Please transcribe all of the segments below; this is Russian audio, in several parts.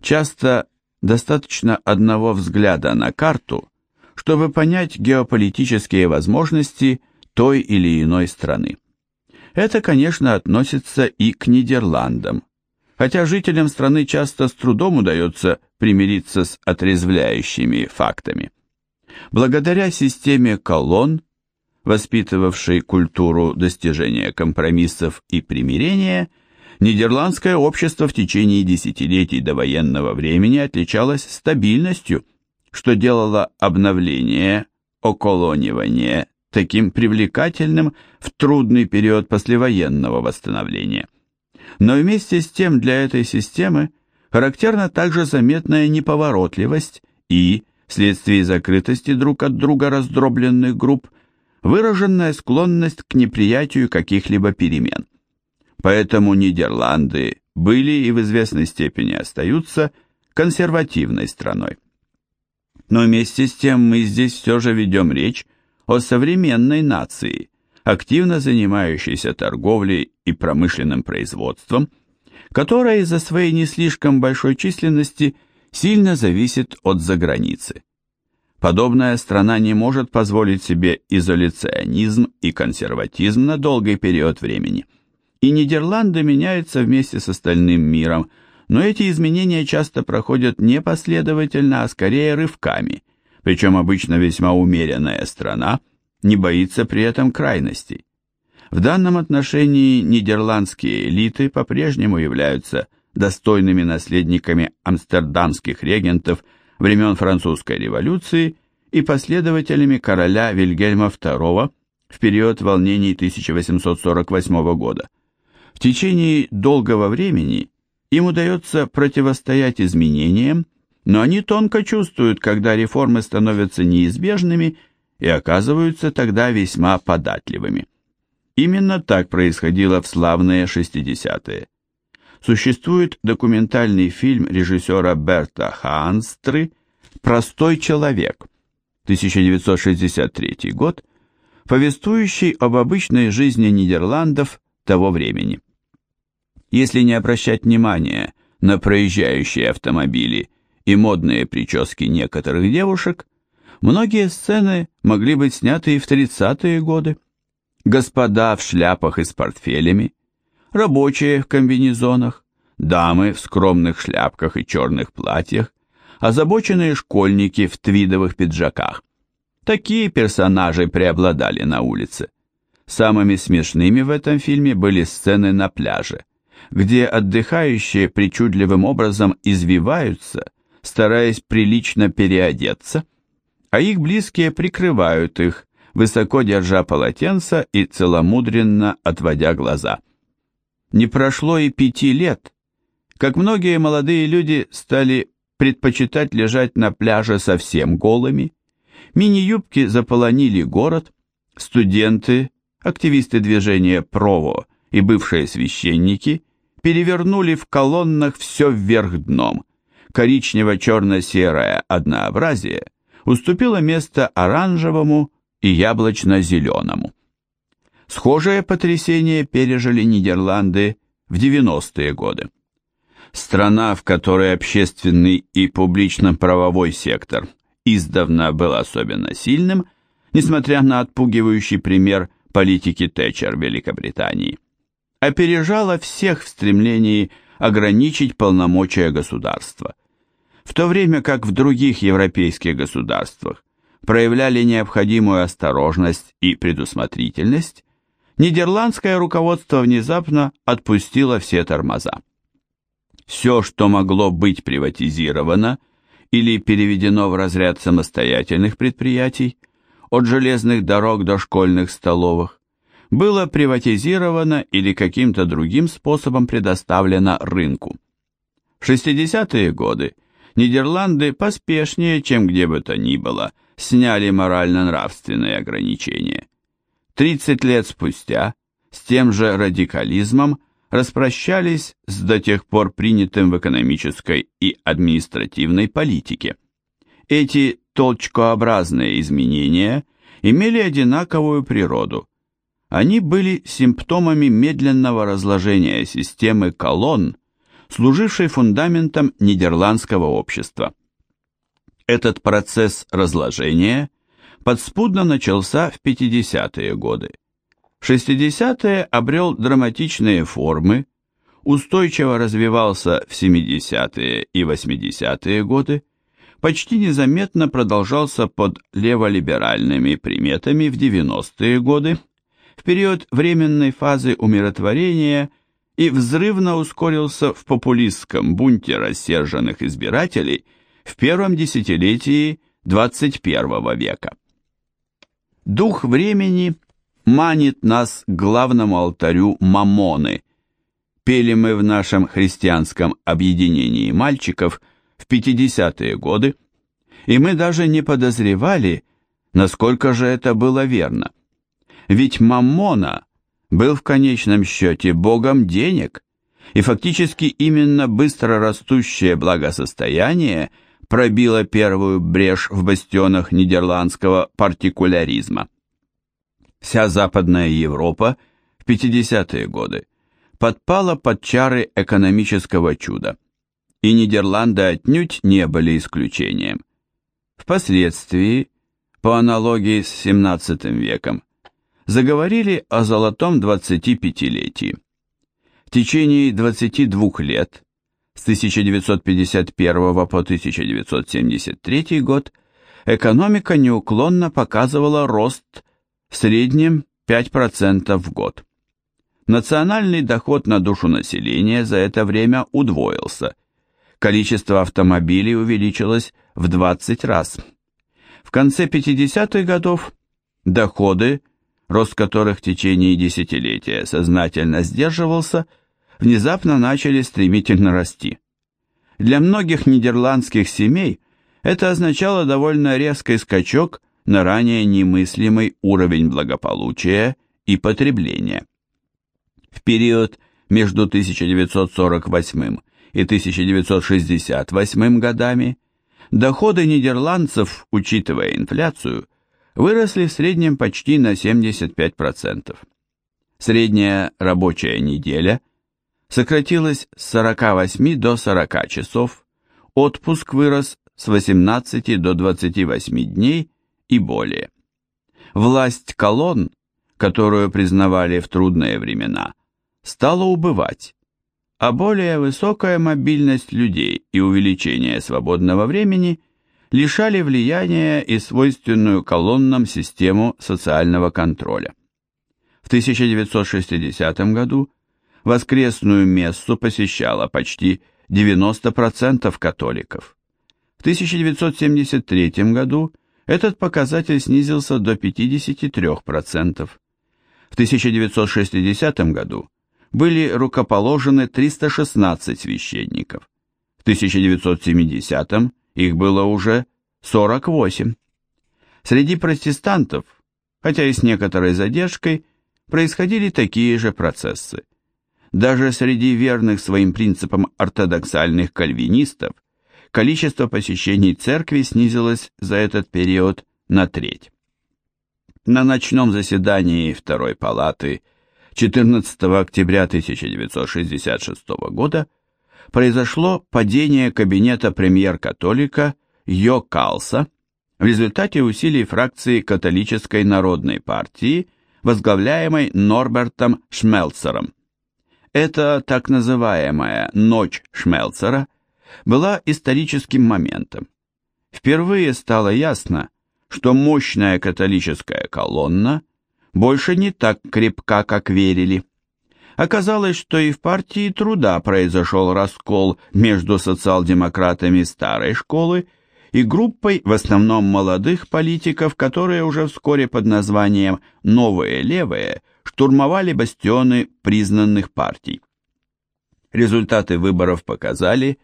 Часто достаточно одного взгляда на карту, чтобы понять геополитические возможности той или иной страны. Это, конечно, относится и к Нидерландам, хотя жителям страны часто с трудом удается примириться с отрезвляющими фактами. Благодаря системе колонн, воспитывавшей культуру достижения компромиссов и примирения, нидерландское общество в течение десятилетий до военного времени отличалось стабильностью, что делало обновление, околонивание таким привлекательным в трудный период послевоенного восстановления. Но вместе с тем для этой системы характерна также заметная неповоротливость и, вследствие закрытости друг от друга раздробленных групп, выраженная склонность к неприятию каких-либо перемен. Поэтому Нидерланды были и в известной степени остаются консервативной страной. Но вместе с тем мы здесь все же ведем речь о современной нации, активно занимающейся торговлей и промышленным производством, которая из-за своей не слишком большой численности сильно зависит от заграницы. Подобная страна не может позволить себе изоляционизм и консерватизм на долгий период времени. И Нидерланды меняются вместе с остальным миром, но эти изменения часто проходят не последовательно, а скорее рывками, причем обычно весьма умеренная страна не боится при этом крайностей. В данном отношении нидерландские элиты по-прежнему являются достойными наследниками амстердамских регентов времен французской революции и последователями короля Вильгельма II в период волнений 1848 года. В течение долгого времени им удается противостоять изменениям, но они тонко чувствуют, когда реформы становятся неизбежными и оказываются тогда весьма податливыми. Именно так происходило в славные 60-е. Существует документальный фильм режиссера Берта Ханстры «Простой человек» 1963 год, повествующий об обычной жизни Нидерландов того времени. Если не обращать внимания на проезжающие автомобили и модные прически некоторых девушек, многие сцены могли быть сняты и в 30-е годы господа в шляпах и с портфелями, рабочие в комбинезонах, дамы в скромных шляпках и черных платьях, озабоченные школьники в твидовых пиджаках. Такие персонажи преобладали на улице. Самыми смешными в этом фильме были сцены на пляже, где отдыхающие причудливым образом извиваются, стараясь прилично переодеться, а их близкие прикрывают их, высоко держа полотенце и целомудренно отводя глаза. Не прошло и пяти лет, как многие молодые люди стали предпочитать лежать на пляже совсем голыми, мини-юбки заполонили город, студенты, активисты движения ПРОВО и бывшие священники перевернули в колоннах все вверх дном. Коричнево-черно-серое однообразие уступило место оранжевому и яблочно-зеленому. Схожее потрясение пережили Нидерланды в 90-е годы. Страна, в которой общественный и публично-правовой сектор издавна был особенно сильным, несмотря на отпугивающий пример политики Тэтчер Великобритании, опережала всех в стремлении ограничить полномочия государства, в то время как в других европейских государствах проявляли необходимую осторожность и предусмотрительность, нидерландское руководство внезапно отпустило все тормоза. Все, что могло быть приватизировано или переведено в разряд самостоятельных предприятий, от железных дорог до школьных столовых, было приватизировано или каким-то другим способом предоставлено рынку. В 60-е годы Нидерланды поспешнее, чем где бы то ни было – сняли морально-нравственные ограничения. 30 лет спустя с тем же радикализмом распрощались с до тех пор принятым в экономической и административной политике. Эти толчкообразные изменения имели одинаковую природу. Они были симптомами медленного разложения системы колонн, служившей фундаментом нидерландского общества. Этот процесс разложения подспудно начался в 50-е годы. В 60-е обрел драматичные формы, устойчиво развивался в 70-е и 80-е годы, почти незаметно продолжался под леволиберальными приметами в 90-е годы, в период временной фазы умиротворения и взрывно ускорился в популистском бунте рассерженных избирателей в первом десятилетии 21 века. Дух времени манит нас к главному алтарю Мамоны. Пели мы в нашем христианском объединении мальчиков в 50-е годы, и мы даже не подозревали, насколько же это было верно. Ведь Мамона был в конечном счете богом денег, и фактически именно быстро растущее благосостояние – пробила первую брешь в бастионах нидерландского партикуляризма. Вся Западная Европа в 50-е годы подпала под чары экономического чуда, и Нидерланды отнюдь не были исключением. Впоследствии, по аналогии с 17 веком, заговорили о золотом 25-летии. В течение 22 лет с 1951 по 1973 год экономика неуклонно показывала рост в среднем 5% в год. Национальный доход на душу населения за это время удвоился. Количество автомобилей увеличилось в 20 раз. В конце 50-х годов доходы, рост которых в течение десятилетия сознательно сдерживался, внезапно начали стремительно расти. Для многих нидерландских семей это означало довольно резкий скачок на ранее немыслимый уровень благополучия и потребления. В период между 1948 и 1968 годами доходы нидерландцев, учитывая инфляцию, выросли в среднем почти на 75%. Средняя рабочая неделя – сократилось с 48 до 40 часов, отпуск вырос с 18 до 28 дней и более. Власть колонн, которую признавали в трудные времена, стала убывать, а более высокая мобильность людей и увеличение свободного времени лишали влияния и свойственную колоннам систему социального контроля. В 1960 году воскресную мессу посещало почти 90% католиков. В 1973 году этот показатель снизился до 53%. В 1960 году были рукоположены 316 священников. В 1970 их было уже 48. Среди протестантов, хотя и с некоторой задержкой, происходили такие же процессы. Даже среди верных своим принципам ортодоксальных кальвинистов количество посещений церкви снизилось за этот период на треть. На ночном заседании Второй палаты 14 октября 1966 года произошло падение кабинета премьер-католика Йо Калса в результате усилий фракции католической народной партии, возглавляемой Норбертом Шмелцером. Эта так называемая «ночь Шмелцера» была историческим моментом. Впервые стало ясно, что мощная католическая колонна больше не так крепка, как верили. Оказалось, что и в партии труда произошел раскол между социал-демократами старой школы и группой в основном молодых политиков, которые уже вскоре под названием «Новые левые» штурмовали бастионы признанных партий. Результаты выборов показали,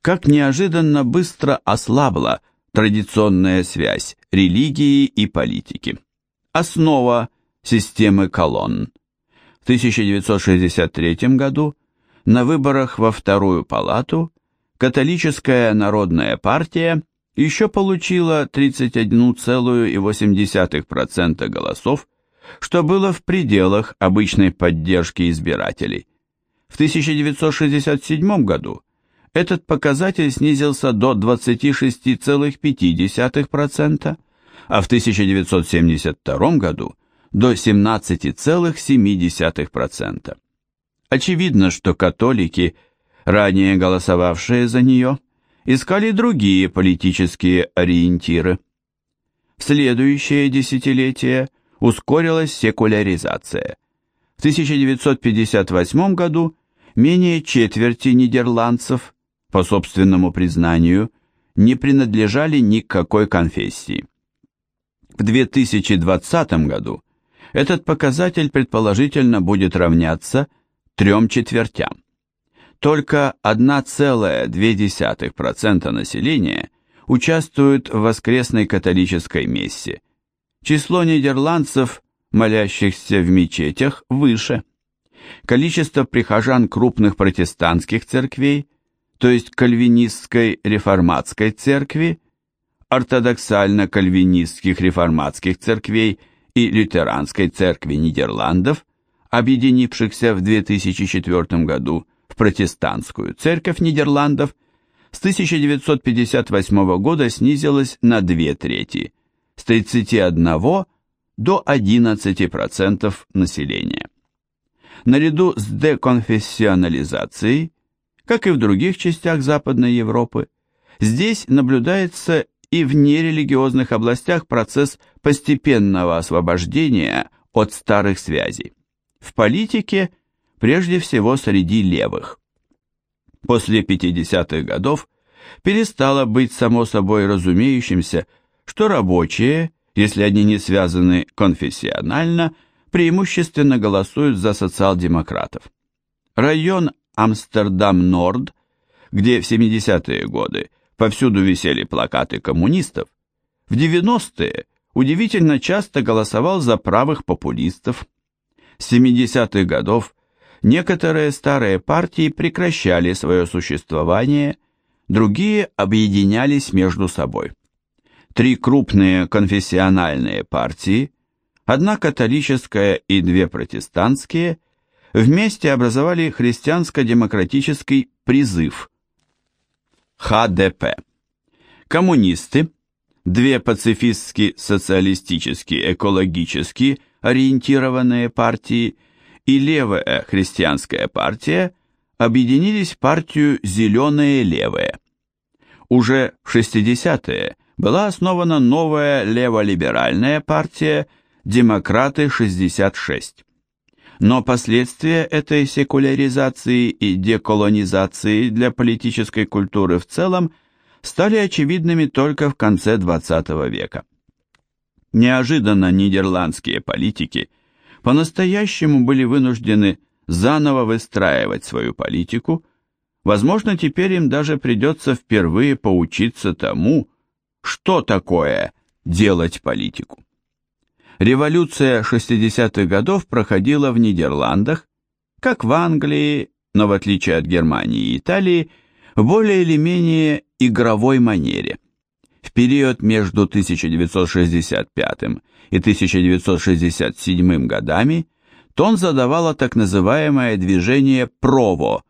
как неожиданно быстро ослабла традиционная связь религии и политики. Основа системы колонн. В 1963 году на выборах во вторую палату католическая народная партия еще получила 31,8% голосов что было в пределах обычной поддержки избирателей. В 1967 году этот показатель снизился до 26,5%, а в 1972 году до 17,7%. Очевидно, что католики, ранее голосовавшие за нее, искали другие политические ориентиры. В следующее десятилетие ускорилась секуляризация. В 1958 году менее четверти нидерландцев, по собственному признанию, не принадлежали ни к какой конфессии. В 2020 году этот показатель предположительно будет равняться трем четвертям. Только 1,2% населения участвуют в воскресной католической мессе. Число нидерландцев, молящихся в мечетях, выше. Количество прихожан крупных протестантских церквей, то есть кальвинистской реформатской церкви, ортодоксально-кальвинистских реформатских церквей и лютеранской церкви Нидерландов, объединившихся в 2004 году в протестантскую церковь Нидерландов, с 1958 года снизилась на две трети, с 31 до 11% населения. Наряду с деконфессионализацией, как и в других частях Западной Европы, здесь наблюдается и в нерелигиозных областях процесс постепенного освобождения от старых связей. В политике прежде всего среди левых. После 50-х годов перестало быть само собой разумеющимся, что рабочие, если они не связаны конфессионально, преимущественно голосуют за социал-демократов. Район Амстердам-Норд, где в 70-е годы повсюду висели плакаты коммунистов, в 90-е удивительно часто голосовал за правых популистов. С 70-х годов некоторые старые партии прекращали свое существование, другие объединялись между собой. Три крупные конфессиональные партии, одна католическая и две протестантские, вместе образовали христианско-демократический призыв – ХДП. Коммунисты, две пацифистски-социалистически экологически ориентированные партии и левая христианская партия объединились в партию «Зеленые левые». Уже в 60-е была основана новая леволиберальная партия «Демократы-66». Но последствия этой секуляризации и деколонизации для политической культуры в целом стали очевидными только в конце XX века. Неожиданно нидерландские политики по-настоящему были вынуждены заново выстраивать свою политику, возможно, теперь им даже придется впервые поучиться тому, что такое делать политику. Революция 60-х годов проходила в Нидерландах, как в Англии, но в отличие от Германии и Италии, в более или менее игровой манере. В период между 1965 и 1967 годами тон задавало так называемое движение «Прово»,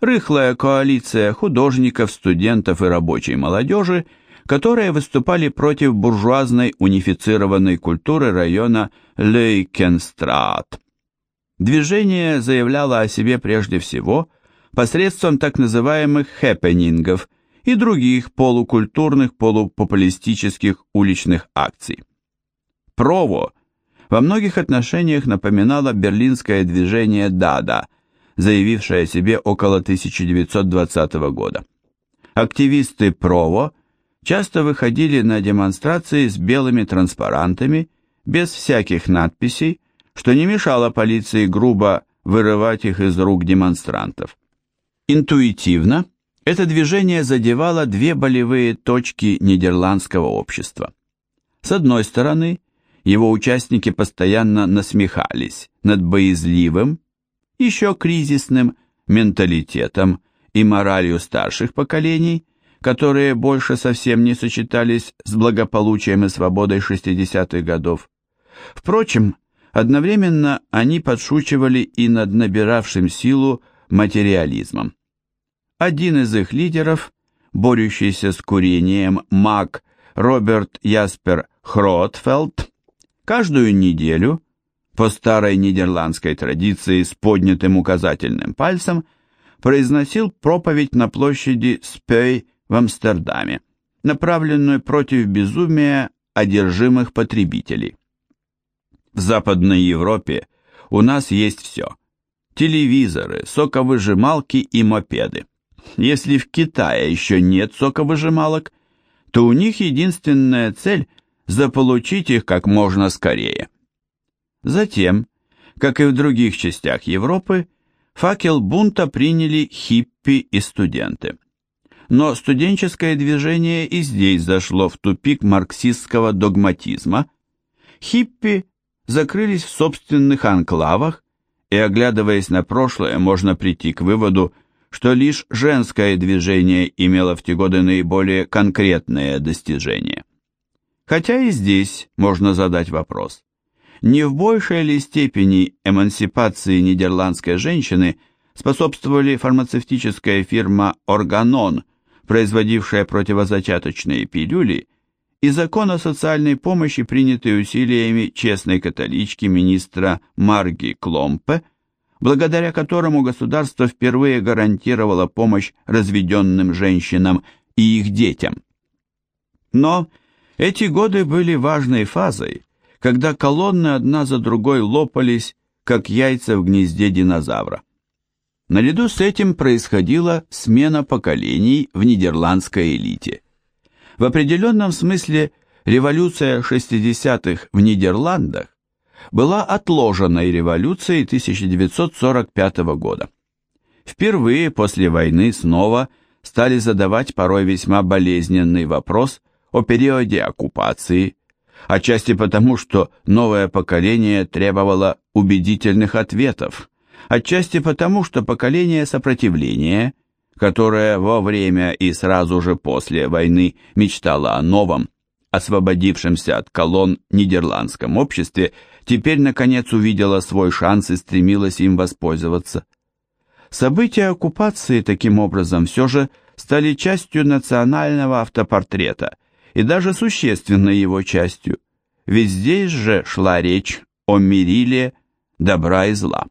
рыхлая коалиция художников, студентов и рабочей молодежи – которые выступали против буржуазной унифицированной культуры района Лейкенстрат. Движение заявляло о себе прежде всего посредством так называемых хэппенингов и других полукультурных, полупопулистических уличных акций. Прово во многих отношениях напоминало берлинское движение Дада, заявившее о себе около 1920 года. Активисты Прово – часто выходили на демонстрации с белыми транспарантами, без всяких надписей, что не мешало полиции грубо вырывать их из рук демонстрантов. Интуитивно это движение задевало две болевые точки нидерландского общества. С одной стороны, его участники постоянно насмехались над боязливым, еще кризисным менталитетом и моралью старших поколений, которые больше совсем не сочетались с благополучием и свободой 60-х годов. Впрочем, одновременно они подшучивали и над набиравшим силу материализмом. Один из их лидеров, борющийся с курением маг Роберт Яспер Хротфелд, каждую неделю, по старой нидерландской традиции с поднятым указательным пальцем, произносил проповедь на площади Спей в Амстердаме, направленную против безумия одержимых потребителей. В Западной Европе у нас есть все. Телевизоры, соковыжималки и мопеды. Если в Китае еще нет соковыжималок, то у них единственная цель – заполучить их как можно скорее. Затем, как и в других частях Европы, факел бунта приняли хиппи и студенты. Но студенческое движение и здесь зашло в тупик марксистского догматизма. Хиппи закрылись в собственных анклавах, и, оглядываясь на прошлое, можно прийти к выводу, что лишь женское движение имело в те годы наиболее конкретные достижения. Хотя и здесь можно задать вопрос, не в большей ли степени эмансипации нидерландской женщины способствовали фармацевтическая фирма «Органон», производившая противозачаточные пилюли, и закон о социальной помощи, принятый усилиями честной католички министра Марги Кломпе, благодаря которому государство впервые гарантировало помощь разведенным женщинам и их детям. Но эти годы были важной фазой, когда колонны одна за другой лопались, как яйца в гнезде динозавра. Наряду с этим происходила смена поколений в нидерландской элите. В определенном смысле революция 60-х в Нидерландах была отложенной революцией 1945 года. Впервые после войны снова стали задавать порой весьма болезненный вопрос о периоде оккупации, отчасти потому, что новое поколение требовало убедительных ответов, отчасти потому, что поколение сопротивления – которая во время и сразу же после войны мечтала о новом, освободившемся от колонн нидерландском обществе, теперь наконец увидела свой шанс и стремилась им воспользоваться. События оккупации таким образом все же стали частью национального автопортрета и даже существенной его частью, ведь здесь же шла речь о мириле добра и зла.